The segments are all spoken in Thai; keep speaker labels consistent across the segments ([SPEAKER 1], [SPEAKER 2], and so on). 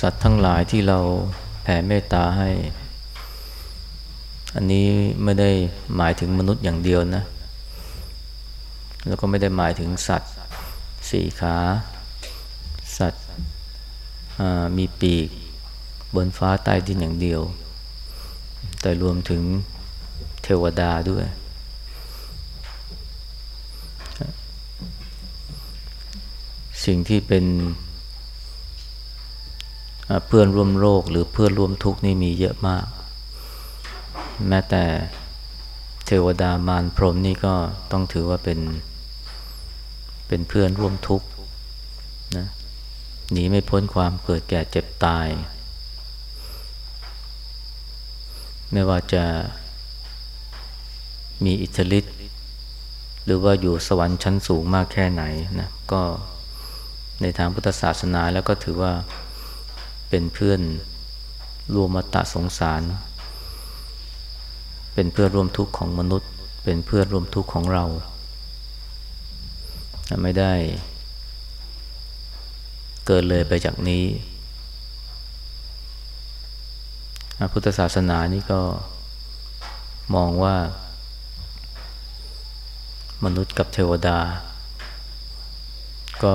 [SPEAKER 1] สัตว์ทั้งหลายที่เราแผ่เมตตาให้ อันนี้ไม่ได้หมายถึงมนุษย์อย่างเดียวนะ แล้วก็ไม่ได้หมายถึงสัตว์สี่ขา สัตว์มีปีก บนฟ้าใต้ดินอย่างเดียว แต่รวมถึงเทวดาด้วย สิ่งที่เป็นเพื่อนร่วมโลกหรือเพื่อนร่วมทุกข์นี่มีเยอะมาก แม้แต่เทวดามารพรหมนี่ก็ต้องถือว่าเป็น เป็นเพื่อนร่วมทุกข์นะหนีไม่พ้นความเกิดแก่เจ็บตาย ไม่ว่าจะมีอิทธิฤทธิ์หรือว่าอยู่สวรรค์ชั้นสูงมากแค่ไหนนะก็ ในทางพุทธศาสนาแล้วก็ถือว่าเป็นเพื่อนรวมมตะสงสาร เป็นเพื่อนร่วมทุกข์ของมนุษย์ เป็นเพื่อนร่วมทุกข์ของเรา ไม่ได้เกิดเลยไปจากนี้ พุทธศาสนานี่ก็มองว่า มนุษย์กับเทวดา ก็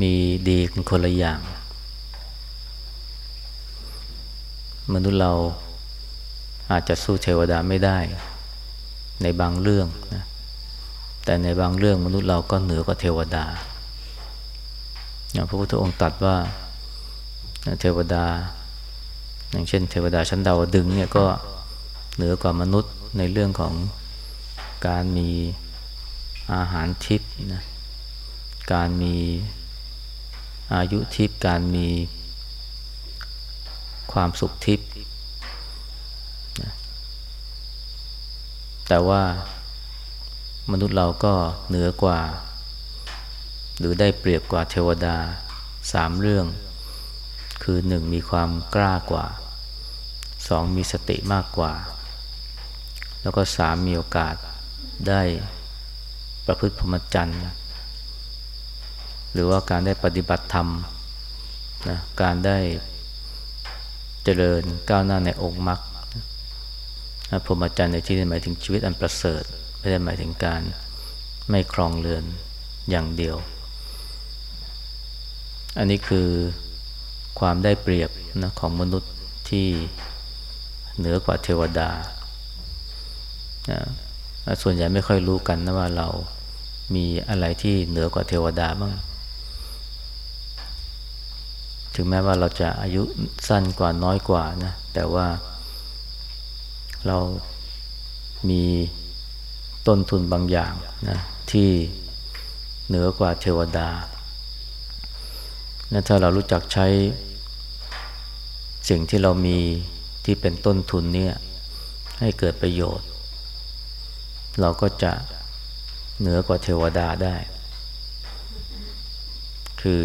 [SPEAKER 1] มีดีกันคนละอย่าง มนุษย์เราอาจจะสู้เทวดาไม่ได้ ในบางเรื่องนะแต่ในบางเรื่องมนุษย์เราก็เหนือกว่าเทวดาอย่างพระพุทธองค์ตรัสว่าเทวดา อย่างเช่น เทวดาชั้นดาวดึงเนี่ยก็เหนือกว่ามนุษย์ในเรื่องของการมีอาหารทิพย์นะการมี อายุทิพย์การมีความสุขทิพย์นะแต่ว่ามนุษย์เราก็เหนือกว่า หรือได้เปรียบกว่าเทวดาสามเรื่อง คือหนึ่งมีความกล้ากว่าสองมีสติมากกว่า แล้วก็สามมีโอกาสได้ประพฤติพรหมจรรย์ หรือว่าการได้ปฏิบัติธรรมนะการได้เจริญก้าวหน้าในองค์มรรคพรหมจรรย์ในที่นี้หมายถึงชีวิตอันประเสริฐ ไม่ได้หมายถึงการไม่ครองเรือนอย่างเดียว อันนี้คือความได้เปรียบนะของมนุษย์ที่เหนือกว่าเทวดานะส่วนใหญ่ไม่ค่อยรู้กันนะว่าเรามีอะไรที่เหนือกว่าเทวดาบ้าง ถึงแม้ว่าเราจะอายุสั้นกว่าน้อยกว่านะ แต่ว่าเรามีต้นทุนบางอย่างนะที่เหนือกว่าเทวดานะถ้าเรารู้จักใช้สิ่งที่เรามีที่เป็นต้นทุนเนี่ยให้เกิดประโยชน์ เราก็จะเหนือกว่าเทวดาได้ คือ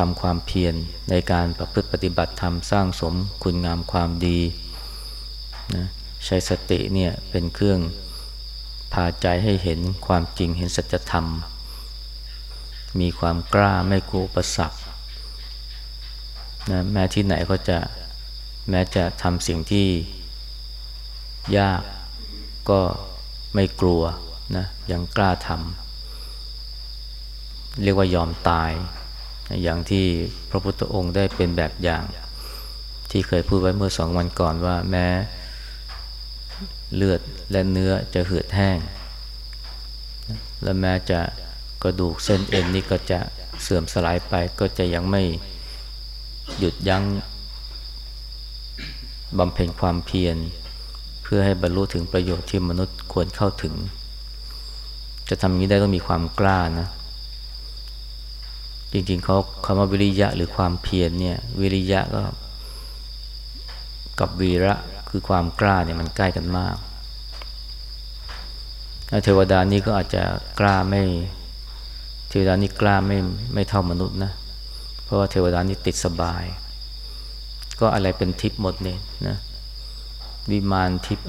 [SPEAKER 1] ทำความเพียรในการประพฤติปฏิบัติธรรมสร้างสมคุณงามความดีนะใช้สติเนี่ยเป็นเครื่องพาใจให้เห็นความจริงเห็นสัจธรรม มีความกล้าไม่กลัวประสักนะแม้ที่ไหนก็จะแม้จะทำสิ่งที่ยากก็ไม่กลัวนะยังกล้าทำเรียกว่ายอมตาย อย่างที่พระพุทธองค์ได้เป็นแบบอย่าง ที่เคยพูดไว้เมื่อสองวันก่อนว่าแม้ เลือดและเนื้อจะเหือดแห้ง และแม้จะกระดูกเส้นเอ็นนี่ก็จะเสื่อมสลายไปก็จะยังไม่หยุดยัง้งบำเพ็ญความเพียร เพื่อให้บรรลุถึงประโยชน์ที่มนุษย์ควรเข้าถึง จะทำนี้ได้ต้องมีความกล้านะ จริงๆเขาคำว่าวิริยะหรือความเพียรเนี่ย วิริยะก็ กับวีระคือความกล้าเนี่ยมันใกล้กันมากเทวดานี่ก็อาจจะกล้าไม่ เทวดานี่กล้าไม่ไม่เท่ามนุษย์นะ เพราะว่าเทวดานี่ติดสบาย ก็อะไรเป็นทิพย์หมดเนี่ยนะวิมานทิพย์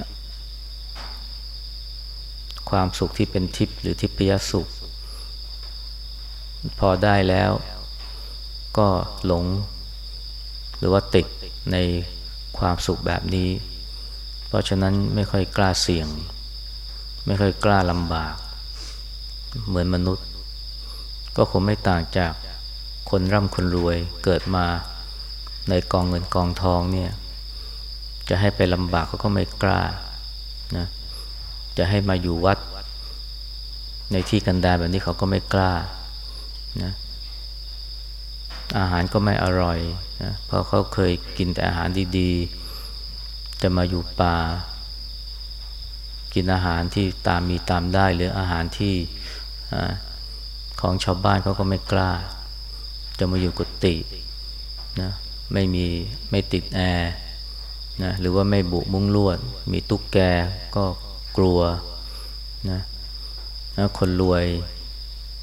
[SPEAKER 1] ความสุขที่เป็นทิพย์หรือทิพยสุข พอได้แล้ว ก็หลง หรือว่าติดในความสุขแบบนี้ เพราะฉะนั้นไม่ค่อยกล้าเสี่ยง ไม่ค่อยกล้าลำบาก เหมือนมนุษย์ ก็คงไม่ต่างจากคนร่ำคนรวยเกิดมาในกองเงินกองทองเนี่ย จะให้ไปลำบากเขาก็ไม่กล้านะจะให้มาอยู่วัด ในที่กันดารแบบนี้เขาก็ไม่กล้า นะอาหารก็ไม่อร่อยนะเพราะเขาเคยกินแต่อาหารดีๆ จะมาอยู่ป่า กินอาหารที่ตามมีตามได้หรืออาหารที่ของชาวบ้านเขาก็ไม่กล้า จะมาอยู่กุฏินะไม่มีไม่ติดแอร์นะหรือว่าไม่บุมุ้งลวด มีตุ๊กแกก็กลัวนะนะคนรวย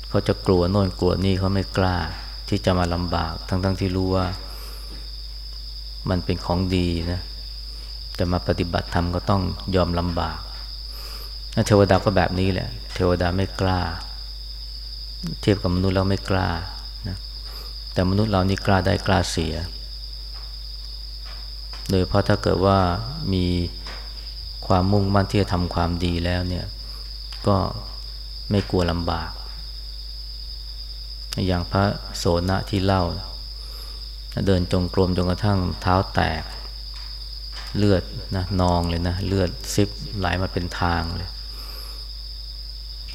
[SPEAKER 1] เขาจะกลัวโน่นกลัวนี่เขาไม่กล้า ที่จะมาลำบาก ทั้งๆทที่รู้ว่า มันเป็นของดีนะจะมาปฏิบัติธรรมก็ต้องยอมลำบากเทวดาก็แบบนี้แหละ เทวดาไม่กล้า เทียบกับมนุษย์เราไม่กล้านะแต่มนุษย์เรานี่กล้าได้กล้าเสีย โดยเพราะถ้าเกิดว่ามีความมุ่งมั่นที่จะทำความดีแล้วเนี่ย ก็ไม่กลัวลำบาก อย่างพระโสนะที่เล่า เดินจงกรมจนกระทั่งเท้าแตก เลือดนะนองเลยนะ เลือดซิบไหลมาเป็นทางเลย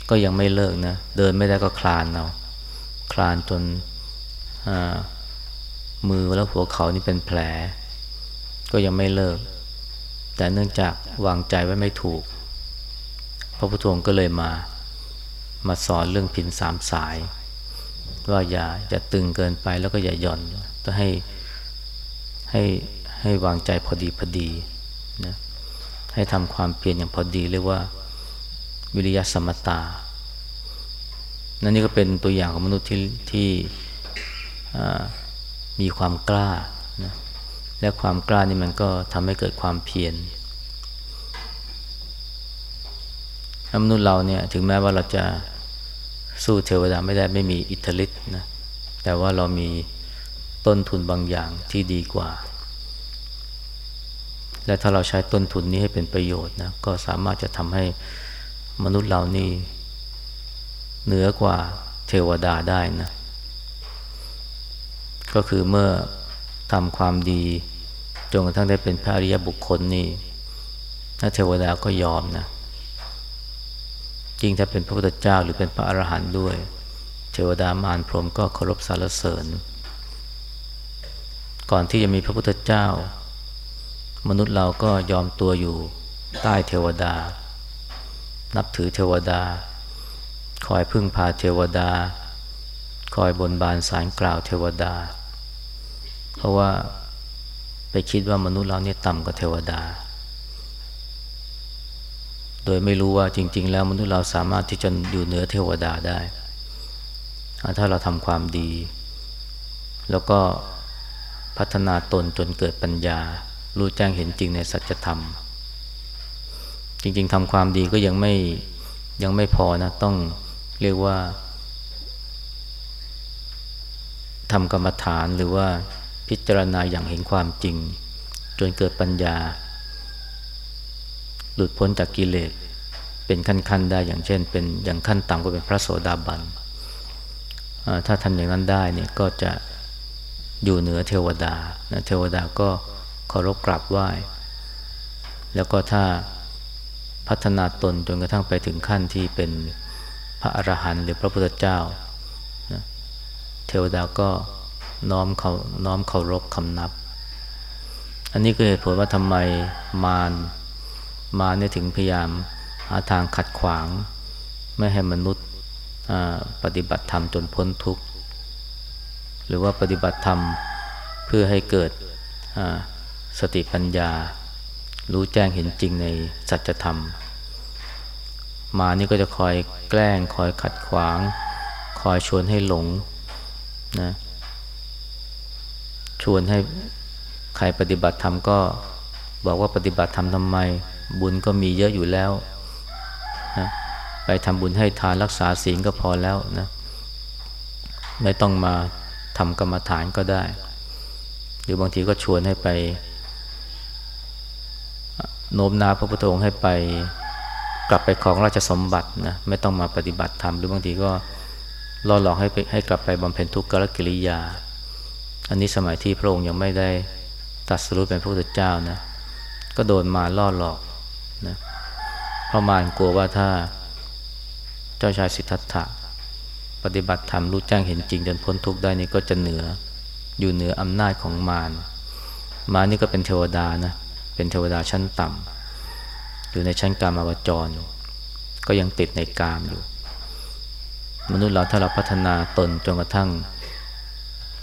[SPEAKER 1] ก็ยังไม่เลิกนะ เดินไม่ได้ก็คลานเอาคลานจนมือแล้วหัวเขานี่เป็นแผล ก็ยังไม่เลิก แต่เนื่องจากวางใจไว้ไม่ถูก พระพุทธองค์ก็เลยมา มาสอนเรื่องพินสามสาย ว่าอย่าอย่าตึงเกินไปแล้วก็อย่าหย่อนต้องให้ให้ให้วางใจพอดีพอดีนะให้ทำความเพียรอย่างพอดีเรียกว่าวิริยะสมตา นั่นนี่ก็เป็นตัวอย่างของมนุษย์ที่ที่มีความกล้านะและความกล้านี่มันก็ทำให้เกิดความเพียรมนุษย์เราเนี่ยถึงแม้ว่าเราจะ สู้เทวดาไม่ได้ไม่มีอิทธิฤทธิ์นะแต่ว่าเรามีต้นทุนบางอย่างที่ดีกว่า และถ้าเราใช้ต้นทุนนี้ให้เป็นประโยชน์นะก็สามารถจะทำให้มนุษย์เรานี่เหนือกว่าเทวดาได้นะ ก็คือเมื่อทำความดีจนกระทั่งได้เป็นพระอริยบุคคลนี่ถ้าเทวดาก็ยอมนะ จริงถ้าเป็นพระพุทธเจ้าหรือเป็นพระอรหันต์ด้วย เทวดามารพรหมก็เคารพสรรเสริญ ก่อนที่จะมีพระพุทธเจ้า มนุษย์เราก็ยอมตัวอยู่ใต้เทวดา นับถือเทวดา คอยพึ่งพาเทวดา คอยบนบานสารกล่าวเทวดา เพราะว่าไปคิดว่ามนุษย์เราเนี่ยต่ำกว่าเทวดา โดยไม่รู้ว่าจริง ๆ แล้วมนุษย์เราสามารถที่จะอยู่เหนือเทวดาได้ ถ้าเราทำความดี แล้วก็พัฒนาตนจนเกิดปัญญา รู้แจ้งเห็นจริงในสัจธรรม จริง ๆทำความดีก็ยังไม่ยังไม่พอนะ ต้องเรียกว่าทำกรรมฐานหรือว่าพิจารณาอย่างเห็นความจริง จนเกิดปัญญา หลุดพ้นจากกิเลสเป็นขั้นๆได้อย่างเช่น เป็นอย่างขั้นต่ำก็เป็นพระโสดาบันถ้าทำอย่างนั้นได้เนี่ยก็จะอยู่เหนือเทวดานะเทวดาก็เคารพกราบไหว้ แล้วก็ถ้าพัฒนาตนจนกระทั่งไปถึงขั้นที่เป็นพระอรหันต์หรือพระพุทธเจ้าเทวดาก็น้อมเขาน้อมเคารพคำนับ อันนี้คือเหตุผลว่าทำไมมาร มาเนี่ยถึงพยายามหาทางขัดขวาง ไม่ให้มนุษย์ปฏิบัติธรรมจนพ้นทุกข์ หรือว่าปฏิบัติธรรมเพื่อให้เกิดสติปัญญา รู้แจ้งเห็นจริงในสัจธรรม มานี่ก็จะคอยแกล้งคอยขัดขวาง คอยชวนให้หลงนะชวนให้ใครปฏิบัติธรรมก็บอกว่าปฏิบัติธรรมทำไม บุญก็มีเยอะอยู่แล้วนะไปทำบุญให้ทานรักษาศีลก็พอแล้วนะไม่ต้องมาทำกรรมฐานก็ได้ หรือบางทีก็ชวนให้ไปโน้มน้าวพระพุทธองค์ให้ไปกลับไปของราชสมบัตินะไม่ต้องมาปฏิบัติธรรมหรือบางทีก็ล่อหลอกให้ไปให้กลับไปบำเพ็ญทุกขกิริยา อันนี้สมัยที่พระองค์ยังไม่ได้ตัดสรุปเป็นพระพุทธเจ้านะก็โดนมาล่อหลอก นะเพราะมารกลัวว่าถ้าเจ้าชายสิทธัตถะปฏิบัติธรรมรู้แจ้งเห็นจริงจนพ้นทุกข์ได้นี่ก็จะเหนืออยู่เหนืออำนาจของมารมานี่ก็เป็นเทวดานะเป็นเทวดาชั้นต่ำอยู่ในชั้นกามาวจร ก็ยังติดในกามอยู่ มนุษย์เราถ้าเราพัฒนาตนจนกระทั่ง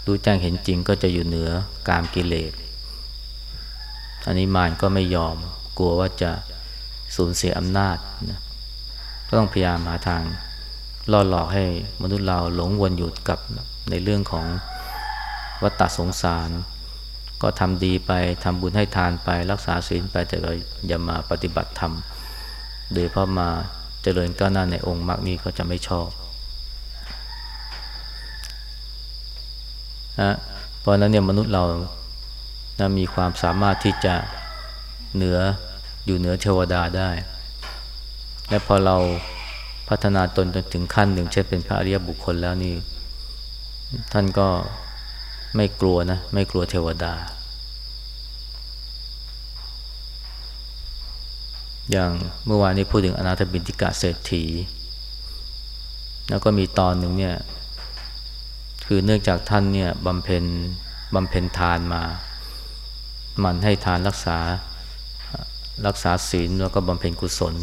[SPEAKER 1] รู้แจ้งเห็นจริงก็จะอยู่เหนือกามกิเลสอันนี้มารก็ไม่ยอม กลัวว่าจะ สูญเสียอำนาจนะก็ต้องพยายามหาทางล่อหลอกให้มนุษย์เราหลงวนอยู่กับในเรื่องของวัฏฏสงสาร ก็ทำดีไปทำบุญให้ทานไปรักษาศีลไปแต่ก็อย่ามาปฏิบัติธรรมโดยเพราะมาเจริญก้าวหน้าในองค์มรรคนี้ก็จะไม่ชอบนะเพราะนั้นเนี่ยมนุษย์เรานะมีความสามารถที่จะเหนือ อยู่เหนือเทวดาได้ และพอเราพัฒนาตนจนถึงขั้นหนึ่งเช่นเป็นพระอริยบุคคลแล้วนี่ ท่านก็ไม่กลัวนะ ไม่กลัวเทวดา อย่างเมื่อวานนี้พูดถึงอนาถบินทิกะเศรษฐี แล้วก็มีตอนหนึ่งเนี่ย คือเนื่องจากท่านเนี่ยบำเพ็ญบำเพ็ญทานมา มันให้ทานรักษา รักษาศีลแล้วก็บำเพ็ญกุศล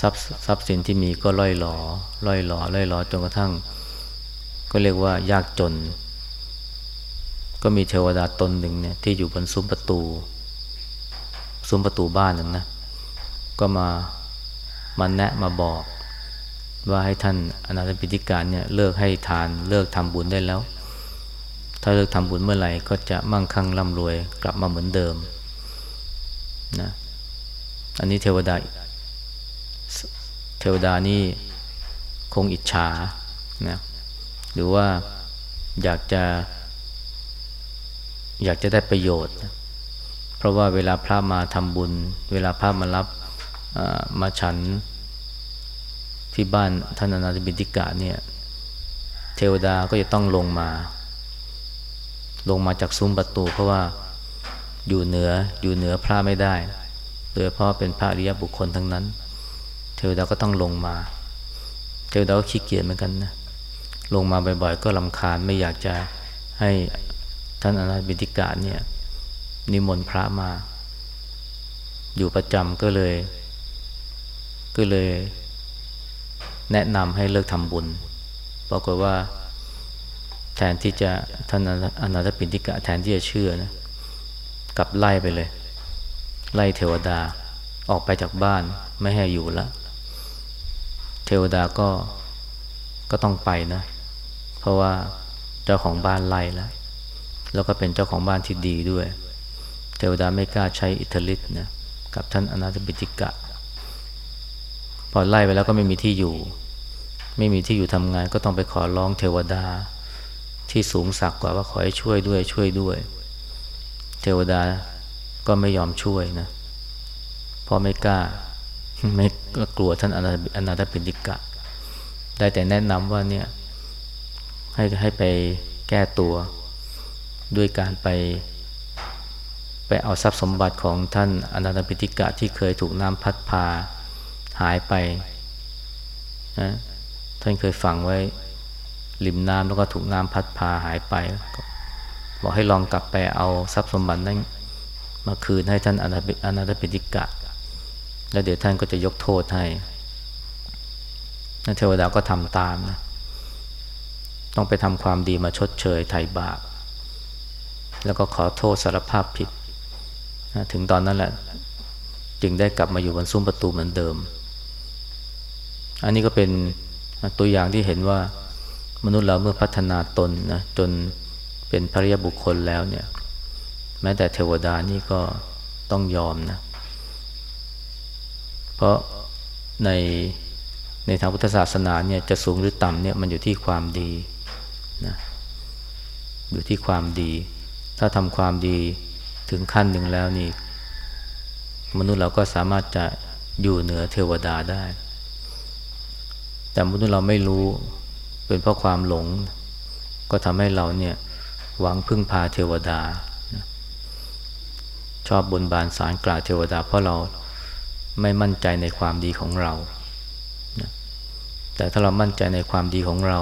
[SPEAKER 1] ทรัพย์ทรัพย์สินที่มีก็ล่อยหลอล่อยหลอล่อยหลอจนกระทั่ง ก็เรียกว่ายากจน ก็มีเทวดาตนหนึ่งเนี่ยที่อยู่บนซุ้มประตู ซุ้มประตูบ้านนั่นนะ ก็มามาแนะมาบอก ว่าให้ท่านอนาถปิฎการเนี่ยเลิกให้ทานเลิกทำบุญได้แล้ว ถ้าเลิกทำบุญเมื่อไหร่ก็จะมั่งคั่งร่ำรวยกลับมาเหมือนเดิม นะอันนี้เทวดาเทวดานี่คงอิจฉานะหรือว่าอยากจะ อยากจะได้ประโยชน์ เพราะว่าเวลาพระมาทำบุญ เวลาพระมารับมาฉันที่บ้านท่านอนาถบิณฑิกะเนี่ย เทวดาก็จะต้องลงมา ลงมาจากซุ้มประตูเพราะว่า อยู่เหนืออยู่เหนือพระไม่ได้ โดยเพราะเป็นพระอริยบุคคลทั้งนั้น เทวดาก็ต้องลงมา เทวดาก็ขี้เกียจเหมือนกันนะ ลงมาบ่อยๆ ก็ลำคาญไม่อยากจะให้ท่านอนาบิติกาเนี่ยนิมนต์พระมา อยู่ประจำก็เลย ก็เลย แนะนำให้เลิกทำบุญบอกว่า แทนที่จะท่านอนาถปิฎกะแทนที่จะเชื่อนะ กลับไล่ไปเลย ไล่เทวดาออกไปจากบ้านไม่ให้อยู่ล้วเทวดาก็ก็ต้องไปนะ เพราะว่าเจ้าของบ้านไล่แล้วแล้วก็เป็นเจ้าของบ้านที่ดีด้วย เทวดาไม่กล้าใช้อิทธิฤทธิ์นะกับท่านอนาถบิติกะ พอไล่ไปแล้วก็ไม่มีที่อยู่ ไม่มีที่อยู่ทำงานก็ต้องไปขอร้องเทวดาที่สูงสักกว่าว่าขอให้ช่วยด้วยช่วยด้วย เทวดาก็ไม่ยอมช่วยนะเพราะไม่กล้าไม่กกลัวท่านอนาถปิฎกะ ได้แต่แนะนำว่าเนี่ยให้ให้ไปแก้ตัวด้วยการไป ไปเอาทรัพย์สมบัติของท่านอนาถปิฎกะที่เคยถูกน้ำพัดพาหายไปนะท่านเคยฝังไว้ริมน้ำแล้วก็ถูกน้ำพัดพาหายไป บอกให้ลองกลับไปเอาทรัพย์สมบัตินั้นมาคืนให้ท่านอนาถปิฎกะ แล้วเดี๋ยวท่านก็จะยกโทษให้นเทวดาก็ทำตามนะ ต้องไปทำความดีมาชดเชยไถ่บาป แล้วก็ขอโทษสารภาพผิดนะถึงตอนนั้นแหละ จึงได้กลับมาอยู่บนซุ้มประตูเหมือนเดิม อันนี้ก็เป็นตัวอย่างที่เห็นว่ามนุษย์เราเมื่อพัฒนาตนนะจน เป็นภริยบุคคลแล้วเนี่ย แม้แต่เทวดานี่ก็ต้องยอมนะ เพราะในในทางพุทธศาสนาเนี่ยจะสูงหรือต่ำเนี่ยมันอยู่ที่ความดีนะอยู่ที่ความดี ถ้าทำความดีถึงขั้นหนึ่งแล้วนี่ มนุษย์เราก็สามารถจะอยู่เหนือเทวดาได้ แต่มนุษย์เราไม่รู้เป็นเพราะความหลง ก็ทำให้เราเนี่ย หวังพึ่งพาเทวดา ชอบบนบานสารกล่าวเทวดา เพราะเราไม่มั่นใจในความดีของเรา แต่ถ้าเรามั่นใจในความดีของเรา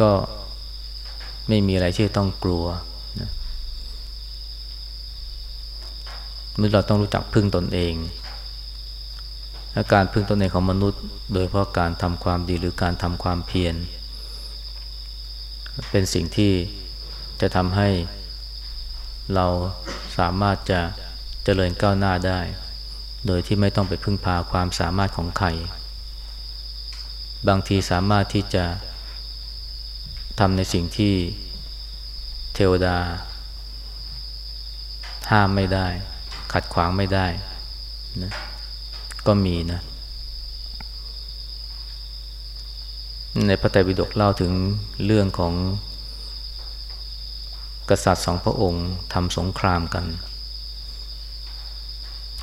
[SPEAKER 1] ก็ไม่มีอะไรที่ต้องกลัวมนุษย์เราต้องรู้จักพึ่งตนเองและการพึ่งตนเองของมนุษย์ โดยเพราะการทำความดีหรือการทำความเพียร เป็นสิ่งที่ จะทำให้เราสามารถจะเจริญก้าวหน้าได้ โดยที่ไม่ต้องไปพึ่งพาความสามารถของใคร บางทีสามารถที่จะทำในสิ่งที่เทวดา ห้ามไม่ได้ ขัดขวางไม่ได้นะก็มีนะ ในพระไตรปิฎกเล่าถึงเรื่องของ กษัตริย์สองพระองค์ทำสงครามกัน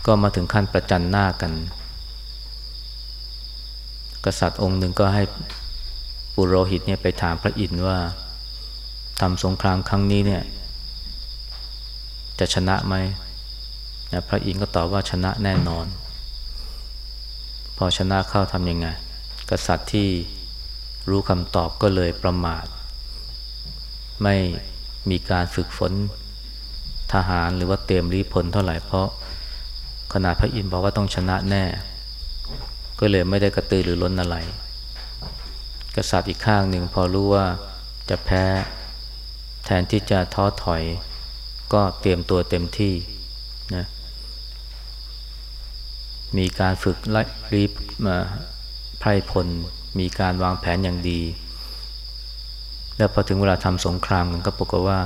[SPEAKER 1] ก็มาถึงขั้นประจันหน้ากัน กษัตริย์องค์หนึ่งก็ให้ปุโรหิตเนี่ยไปถามพระอินทร์ว่าทำสงครามครั้งนี้เนี่ย จะชนะไหมนะพระอินทร์ก็ตอบว่าชนะแน่นอน พอชนะเข้าทำยังไง กษัตริย์ที่รู้คำตอบก็เลยประมาท ไม่ มีการฝึกฝนทหารหรือว่าเตรียมรีพลเท่าไหร่เพราะขนาดพระอินทร์บอกว่าต้องชนะแน่ ก็เลยไม่ได้กระตือหรือร้นอะไร กษัตริย์อีกข้างหนึ่งพอรู้ว่าจะแพ้แทนที่จะท้อถอย ก็เตรียมตัวเต็มที่นะมีการฝึกไล่รีบมาไพร่พล มีการวางแผนอย่างดี แล้วพอถึงเวลาทำสงครามกันก็ปรากฏว่า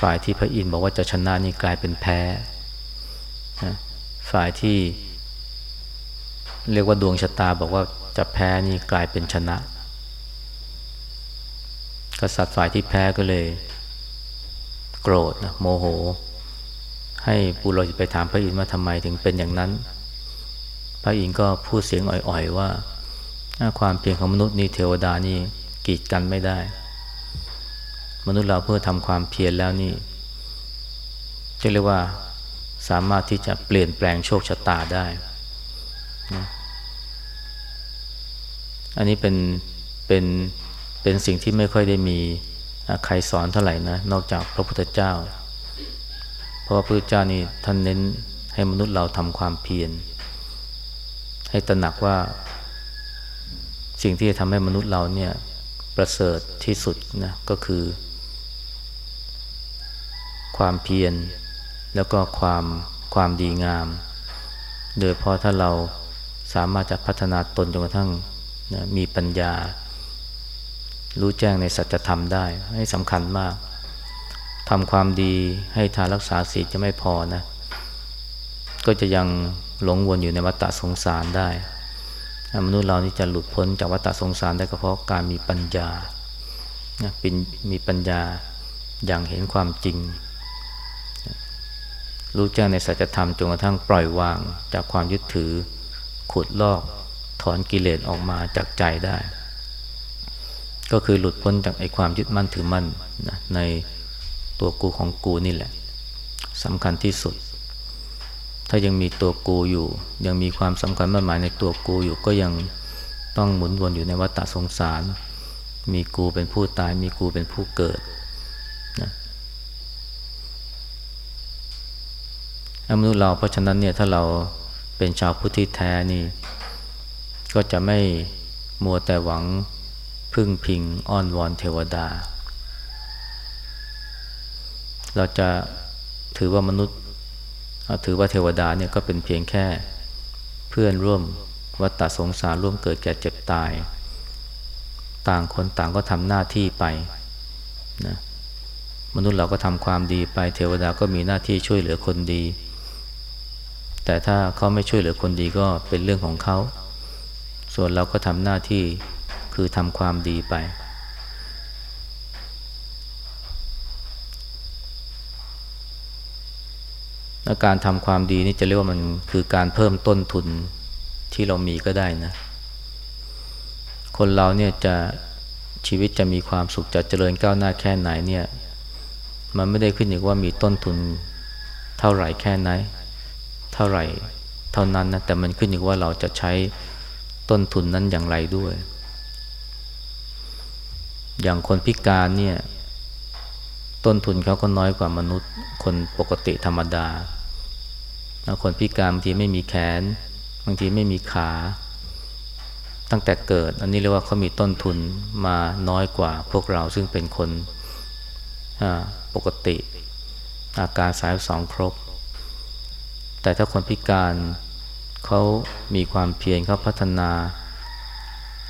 [SPEAKER 1] ฝ่ายที่พระอินทร์บอกว่าจะชนะนี่กลายเป็นแพ้ฝ่ายที่ เรียกว่าดวงชะตาบอกว่าจะแพ้นี่กลายเป็นชนะ กษัตริย์ฝ่ายที่แพ้ก็เลย โกรธนะโมโห ให้ปุโรหิตไปถามพระอินทร์ว่าทำไมถึงเป็นอย่างนั้น พระอินทร์ก็พูดเสียงอ่อยๆว่า ความเพียรของมนุษย์นี่เทวดานี่ กีดกันไม่ได้ มนุษย์เราเพื่อทำความเพียรแล้วนี่จะเรียกว่าสามารถที่จะเปลี่ยนแปลงโชคชะตาได้นะอันนี้เป็นเป็นเป็นสิ่งที่ไม่ค่อยได้มีใครสอนเท่าไหร่นะนอกจากพระพุทธเจ้า เพราะพระพุทธเจ้านี่ท่านเน้นให้มนุษย์เราทำความเพียร ให้ตระหนักว่า สิ่งที่จะทำให้มนุษย์เราเนี่ย ประเสริฐที่สุดนะก็คือ ความเพียรแล้วก็ความความดีงาม โดยเพราะถ้าเราสามารถจะพัฒนาตนจนกระทั่งนะมีปัญญา รู้แจ้งในสัจธรรมได้ ให้สำคัญมากทำความดีให้ทานรักษาศีลจะไม่พอนะ ก็จะยังหลงวนอยู่ในวัฏสงสารได้ มนุษย์เรานี่จะหลุดพ้นจากวัฏสงสารได้ก็เพราะการมีปัญญานะเป็นมีปัญญาอย่างเห็นความจริง รู้แจ้งในสัจธรรมจนกระทั่งปล่อยวางจากความยึดถือ ขุดลอกถอนกิเลสออกมาจากใจได้ ก็คือหลุดพ้นจากไอ้ความยึดมั่นถือมั่นนะในตัวกูของกูนี่แหละสำคัญที่สุด ถ้ายังมีตัวกูอยู่ ยังมีความสำคัญมั่นหมายในตัวกูอยู่ก็ยังต้องหมุนวนอยู่ในวัฏสงสาร มีกูเป็นผู้ตาย มีกูเป็นผู้เกิดนะมนุษย์เราเพราะฉะนั้นเนี่ยถ้าเราเป็นชาวพุทธิแท้นี่ ก็จะไม่มัวแต่หวังพึ่งพิงอ้อนวอนเทวดา เราจะถือว่ามนุษย์ ถือว่าเทวดาเนี่ยก็เป็นเพียงแค่เพื่อนร่วมวัฏสงสารร่วมเกิดแก่เจ็บตาย ต่างคนต่างก็ทำหน้าที่ไปนะมนุษย์เราก็ทำความดีไป เทวดาก็มีหน้าที่ช่วยเหลือคนดี แต่ถ้าเขาไม่ช่วยเหลือคนดีก็เป็นเรื่องของเขา ส่วนเราก็ทำหน้าที่คือทำความดีไป และการทำความดีนี่จะเรียกว่ามันคือการเพิ่มต้นทุนที่เรามีก็ได้นะ คนเราเนี่ยจะชีวิตจะมีความสุขจะเจริญก้าวหน้าแค่ไหนเนี่ย มันไม่ได้ขึ้นอยู่ว่ามีต้นทุนเท่าไหร่แค่ไหน เท่าไหร่เท่านั้นนะแต่มันขึ้นอยู่ว่าเราจะใช้ต้นทุนนั้นอย่างไรด้วย อย่างคนพิการเนี่ย ต้นทุนเขาก็น้อยกว่ามนุษย์ คนปกติธรรมดา คนพิการบางทีไม่มีแขน บางทีไม่มีขา ตั้งแต่เกิด อันนี้เรียกว่าเขามีต้นทุนมาน้อยกว่า พวกเราซึ่งเป็นคนปกติ อาการสายสองครบ แต่ถ้าคนพิการเขามีความเพียรเขาพัฒนา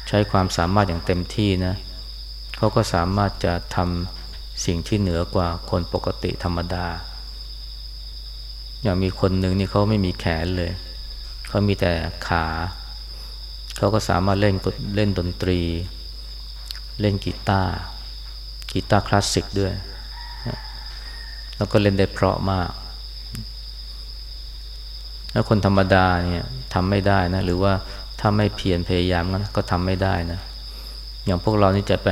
[SPEAKER 1] ใช้ความสามารถอย่างเต็มที่นะเขาก็สามารถจะทำ สิ่งที่เหนือกว่าคนปกติธรรมดา อย่างมีคนหนึ่งนี่เขาไม่มีแขนเลย เขามีแต่ขา เขาก็สามารถเล่นเล่นดนตรี เล่นกีตาร์กีตาร์คลาสสิกด้วย แล้วก็เล่นได้เพราะมาก แล้วคนธรรมดาเนี่ยทำไม่ได้นะ หรือว่าถ้าไม่เพียรพยายามก็ทำไม่ได้นะ อย่างพวกเรานี่จะไป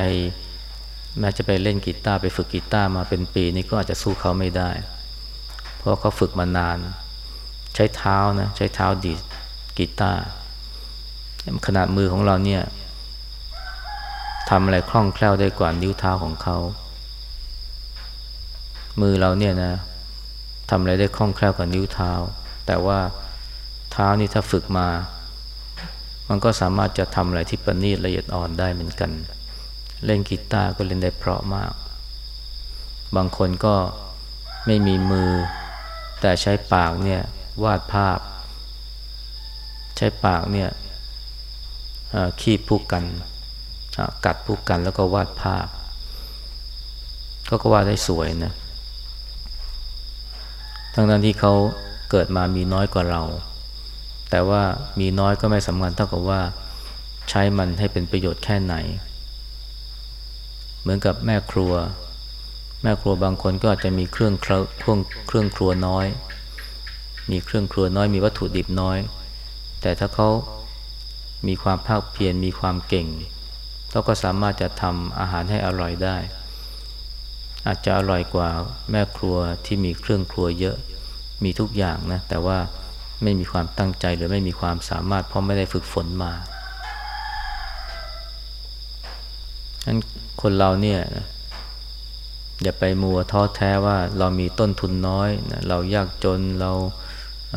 [SPEAKER 1] แม้จะไปเล่นกีตาร์ไปฝึกกีตาร์มาเป็นปีนี่ก็อาจจะสู้เขาไม่ได้ เพราะเขาฝึกมานาน ใช้เท้านะใช้เท้าดีดกีตาร์ขนาดมือของเราเนี่ยทำอะไรคล่องแคล่วได้กว่านิ้วเท้าของเขา มือเราเนี่ยนะทำอะไรได้คล่องแคล่วกว่านิ้วเท้า แต่ว่าเท้านี่ถ้าฝึกมา มันก็สามารถจะทำอะไรที่ประณีตละเอียดอ่อนได้เหมือนกัน เล่นกีตาร์ก็เล่นได้เพราะมาก บางคนก็ไม่มีมือ แต่ใช้ปากเนี่ยวาดภาพ ใช้ปากเนี่ยขีดผู้กัน กัดผู้กันแล้วก็วาดภาพ ก็ก็วาดได้สวยนะทั้งนั้นที่เขาเกิดมามีน้อยกว่าเรา แต่ว่ามีน้อยก็ไม่สำคัญเท่ากับว่าใช้มันให้เป็นประโยชน์แค่ไหน เหมือนกับแม่ครัว แม่ครัวบางคนก็อาจจะมีเครื่องเครื่องเครื่องครัวน้อย มีเครื่องครัวน้อยมีวัตถุดิบน้อย แต่ถ้าเขามีความภาคเพียรมีความเก่งเขาก็สามารถจะทำอาหารให้อร่อยได้ อาจจะอร่อยกว่าแม่ครัวที่มีเครื่องครัวเยอะมีทุกอย่างนะแต่ว่าไม่มีความตั้งใจหรือไม่มีความสามารถเพราะไม่ได้ฝึกฝนมา ฉันคนเราเนี่ยอย่าไปมัวท้อแท้ว่าเรามีต้นทุนน้อยนะเรายากจนเราเ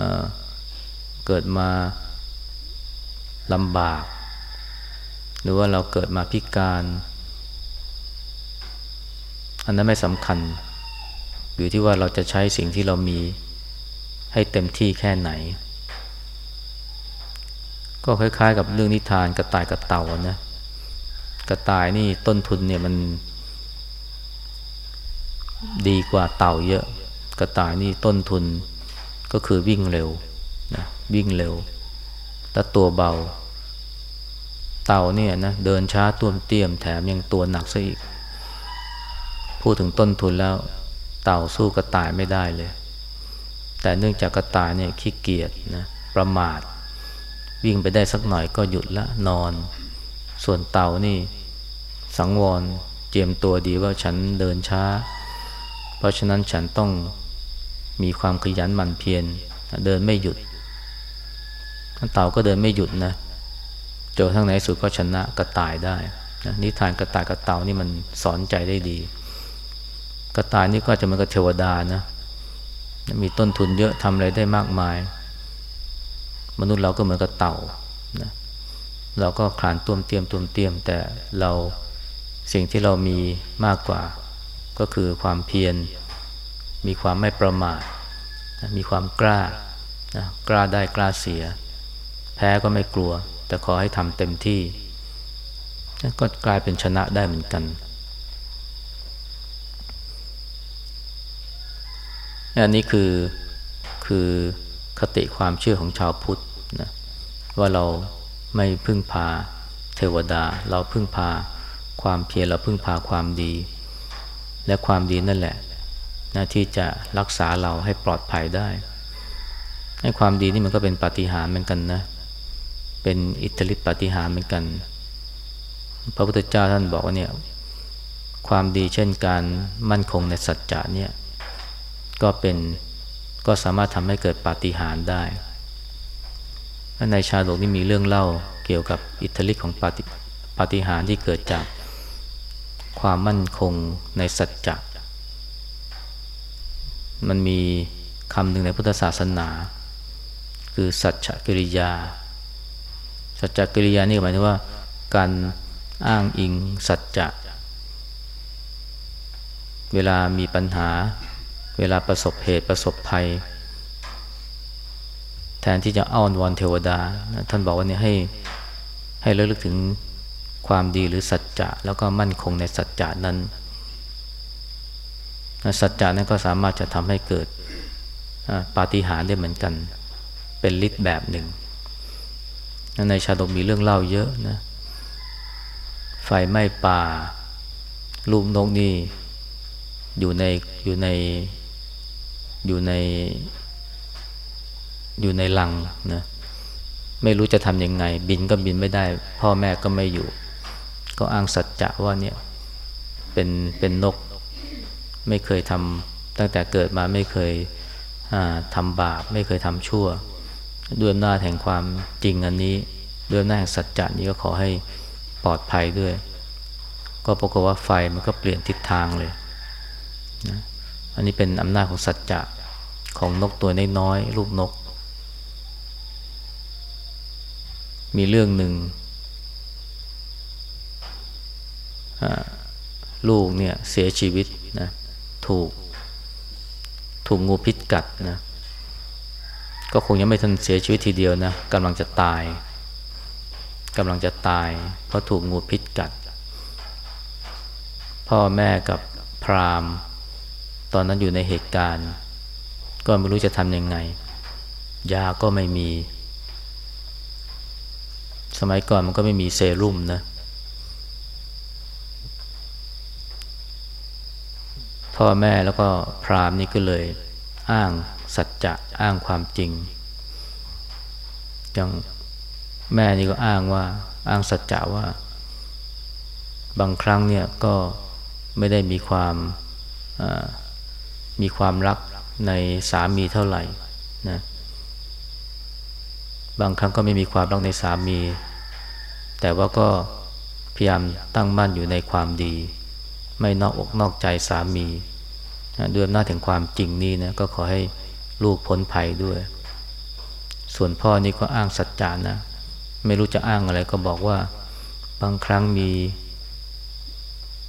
[SPEAKER 1] เกิดมาลำบาก หรือว่าเราเกิดมาพิการ อันนั้นไม่สำคัญ อยู่ที่ว่าเราจะใช้สิ่งที่เรามีให้เต็มที่แค่ไหน ก็คล้ายๆ กับเรื่องนิทานกระต่ายกระเต่านะ กระต่ายนี่ต้นทุนเนี่ยมัน ดีกว่าเต่าเยอะ กระต่ายนี่ต้นทุนก็คือวิ่งเร็วนะวิ่งเร็วแต่ตัวเบา เต่าเนี่ยนะเดินช้าตัวเตี้ยมแถมยังตัวหนักซะอีก พูดถึงต้นทุนแล้ว เต่าสู้กระต่ายไม่ได้เลย แต่เนื่องจากกระต่ายเนี่ยขี้เกียจนะประมาท วิ่งไปได้สักหน่อยก็หยุดละนอน ส่วนเต่านี่ สังวรเจียมตัวดีว่าฉันเดินช้า เพราะฉะนั้นฉันต้องมีความขยันหมั่นเพียรเดินไม่หยุดเต่าก็เดินไม่หยุดนะจนทั้งไหนสุดก็ชนะกระต่ายได้นะนิทานกระต่ายกระเต่านี่มันสอนใจได้ดี กระต่ายนี่ก็จะเหมือนกับเทวดานะมีต้นทุนเยอะทำอะไรได้มากมาย มนุษย์เราก็เหมือนกับเต่านะเราก็คลานต้วมเตียมต้วมเตียมแต่เรา สิ่งที่เรามีมากกว่า ก็คือความเพียร มีความไม่ประมาท มีความกล้านะกล้าได้กล้าเสีย แพ้ก็ไม่กลัว แต่ขอให้ทำเต็มที่ก็กลายเป็นชนะได้เหมือนกันอันนี้คือคือคติความเชื่อของชาวพุทธนะว่าเราไม่พึ่งพาเทวดา เราพึ่งพา ความเพียรเราพึ่งพาความดี และความดีนั่นแหละนะที่จะรักษาเราให้ปลอดภัยได้ ให้ความดีนี่มันก็เป็นปาฏิหาริย์เหมือนกันนะ เป็นอิทธิฤทธิปาฏิหาริย์เหมือนกัน พระพุทธเจ้าท่านบอกว่าเนี่ยความดีเช่นการมั่นคงในสัจจะเนี่ยก็เป็นก็สามารถทำให้เกิดปาฏิหาริย์ได้ในชาดกนี่มีเรื่องเล่าเกี่ยวกับอิทธิฤทธิ์ของปาฏิปาฏิหาริย์ที่เกิดจาก ความมั่นคงในสัจจะมันมีคำหนึ่งในพุทธศาสนา คือสัจจกิริยา สัจจกิริยานี่หมายถึงว่า การอ้างอิงสัจจะเวลามีปัญหา เวลาประสบเหตุประสบภัย แทนที่จะอ้อนวอนเทวดา ท่านบอกว่าเนี่ยให้ให้ระลึกถึง ความดีหรือสัจจะแล้วก็มั่นคงในสัจจะนั้นสัจจะนั้นก็สามารถจะทำให้เกิดปาฏิหาริย์ได้เหมือนกัน เป็นฤทธิ์แบบหนึ่ง ในชาดกมีเรื่องเล่าเยอะนะ ไฟไหม้ป่า ลูกนกนี่อยู่ในอยู่ในอยู่ในอยู่ในลังนะ ไม่รู้จะทำยังไง บินก็บินไม่ได้ พ่อแม่ก็ไม่อยู่ ก็อ้างสัจจะว่าเนี่ยเป็นเป็นนก ไม่เคยทำตั้งแต่เกิดมาไม่เคยทำบาป ไม่เคยทำชั่ว ด้วยอำนาจแห่งความจริงอันนี้ ด้วยอำนาจแห่งสัจจะนี้ก็ขอให้ปลอดภัยด้วย ก็ปรากฏว่าไฟมันก็เปลี่ยนทิศทางเลยนะอันนี้เป็นอำนาจของสัจจะของนกตัวน้อยๆลูกนก มีเรื่องหนึ่ง ลูกเนี่ยเสียชีวิตนะถูกถูกงูพิษกัดนะก็คงยังไม่ทันเสียชีวิตทีเดียวนะกำลังจะตายกำลังจะตาย เพราะถูกงูพิษกัด พ่อแม่กับพรามตอนนั้นอยู่ในเหตุการณ์ ก็ไม่รู้จะทำยังไง ยาก็ไม่มี สมัยก่อนมันก็ไม่มีเซรุ่มนะ พ่อแม่แล้วก็พรามนี่ก็เลยอ้างสัจจะอ้างความจริงอย่างแม่นี่ก็อ้างว่าอ้างสัจจะว่า บางครั้งเนี่ยก็ไม่ได้มีความมีความรักในสามีเท่าไหร่นะบางครั้งก็ไม่มีความรักในสามี แต่ว่าก็พยายามตั้งมั่นอยู่ในความดี ไม่นอกอกนอกใจสามี ด้วยอำนาจถึงความจริงนี้นะก็ขอให้ลูกพ้นภัยด้วย ส่วนพ่อนี่ก็อ้างสัจจานะ ไม่รู้จะอ้างอะไรก็บอกว่า บางครั้งมี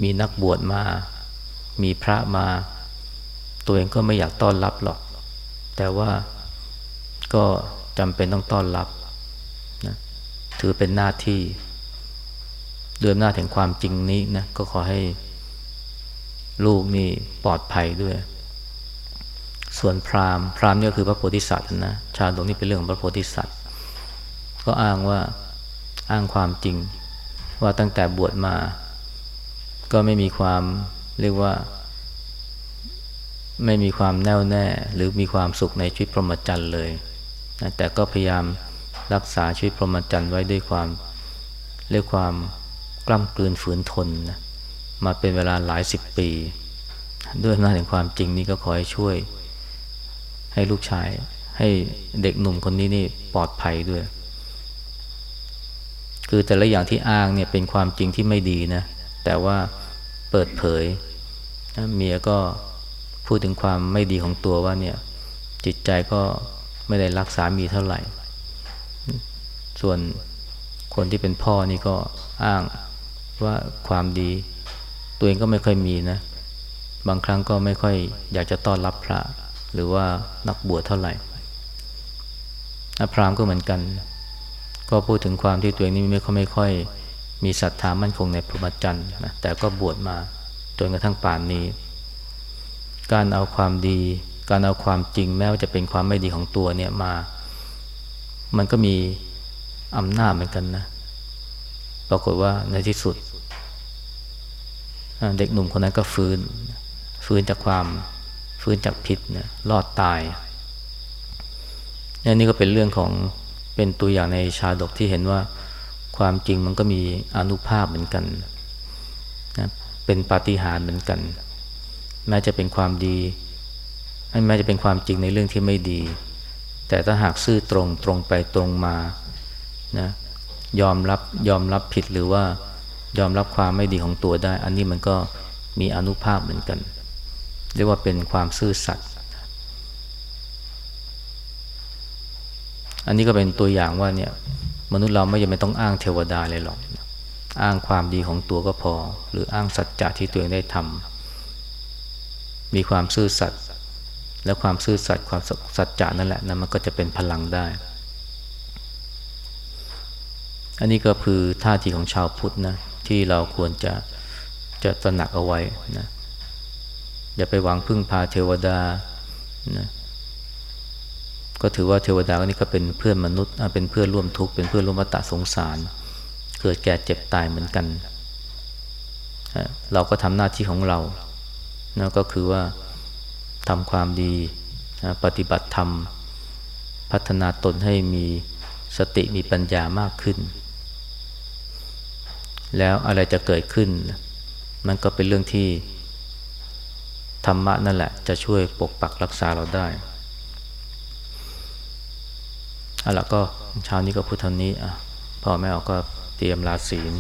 [SPEAKER 1] มีนักบวชมา มีพระมา ตัวเองก็ไม่อยากต้อนรับหรอก แต่ว่าก็จำเป็นต้องต้อนรับนะถือเป็นหน้าที่ด้วยหน้าถึงความจริงนี้นะก็ขอให้ ลูกนี่ปลอดภัยด้วย ส่วนพราหมณ์พราหมณ์นี่ก็คือพระโพธิสัตว์นะชาดกนี่เป็นเรื่องของพระโพธิสัตว์ ก็อ้างว่าอ้างความจริง ว่าตั้งแต่บวชมา ก็ไม่มีความเรียกว่า ไม่มีความแน่วแน่ หรือมีความสุขในชีวิตพรหมจรรย์เลยนะแต่ก็พยายามรักษาชีวิตพรหมจรรย์ไว้ด้วยความเรียกความกล้ำกลืนฝืนทนนะ มาเป็นเวลาหลายสิบปี ด้วยหน้าถึงความจริงนี้ก็ขอให้ช่วย ให้ลูกชาย ให้เด็กหนุ่มคนนี้นี่ปลอดภัยด้วย คือแต่ละอย่างที่อ้างเนี่ยเป็นความจริงที่ไม่ดีนะ แต่ว่าเปิดเผยเมียก็พูดถึงความไม่ดีของตัวว่าเนี่ย จิตใจก็ไม่ได้รักสามีเท่าไหร่ ส่วนคนที่เป็นพ่อนี่ก็อ้างว่าความดี ตัวเองก็ไม่ค่อยมีนะ บางครั้งก็ไม่ค่อยอยากจะต้อนรับพระ หรือว่านักบวชเท่าไหร่พรามก็เหมือนกัน ก็พูดถึงความที่ตัวเองนี่ไม่ค่อยไม่ค่อย มีศรัทธามั่นคงในพรหมจรรย์นะแต่ก็บวชมาจนกระทั่งป่านนี้ การเอาความดี การเอาความจริงแม้ว่าจะเป็นความไม่ดีของตัวเนี่ยมา มันก็มีอำนาจเหมือนกันนะ ปรากฏว่าในที่สุด เด็กหนุ่มคนนั้นก็ฟื้น ฟื้นจากความฟื้นจากพิษเนี่ยรอดตายนี่ก็เป็นเรื่องของเป็นตัวอย่างในชาดกที่เห็นว่าความจริงมันก็มีอนุภาพเหมือนกันนะเป็นปาฏิหาริย์เหมือนกัน แม้จะเป็นความดีแม้จะเป็นความจริงในเรื่องที่ไม่ดี แต่ถ้าหากซื่อตรงตรงไปตรงมานะยอมรับยอมรับผิดหรือว่า ยอมรับความไม่ดีของตัวได้ อันนี้มันก็มีอนุภาพเหมือนกัน เรียกว่าเป็นความซื่อสัตย์อันนี้ก็เป็นตัวอย่างว่าเนี่ยมนุษย์เราไม่จำเป็นต้องอ้างเทวดาเลยหรอก อ้างความดีของตัวก็พอ หรืออ้างสัจจะที่ตัวเองได้ทำมีความซื่อสัตย์และความซื่อสัตย์ความสัจจะนั่นแหละนะมันก็จะเป็นพลังได้ อันนี้ก็คือท่าทีของชาวพุทธนะ ที่เราควรจะจะตระหนักเอาไว้นะอย่าไปหวังพึ่งพาเทวดานะก็ถือว่าเทวดาก็นี่ก็เป็นเพื่อนมนุษย์เป็นเพื่อนร่วมทุกข์เป็นเพื่อนร่วมวัฏสงสาร เกิดแก่เจ็บตายเหมือนกัน เราก็ทำหน้าที่ของเรานะก็คือว่าทำความดีปฏิบัติธรรม พัฒนาตนให้มีสติมีปัญญามากขึ้น แล้วอะไรจะเกิดขึ้น มันก็เป็นเรื่องที่ธรรมะนั่นแหละ จะช่วยปกปักรักษาเราได้เอาละก็เช้านี้ก็พูดเท่านี้อะพ่อแม่ก็เตรียมลาศีล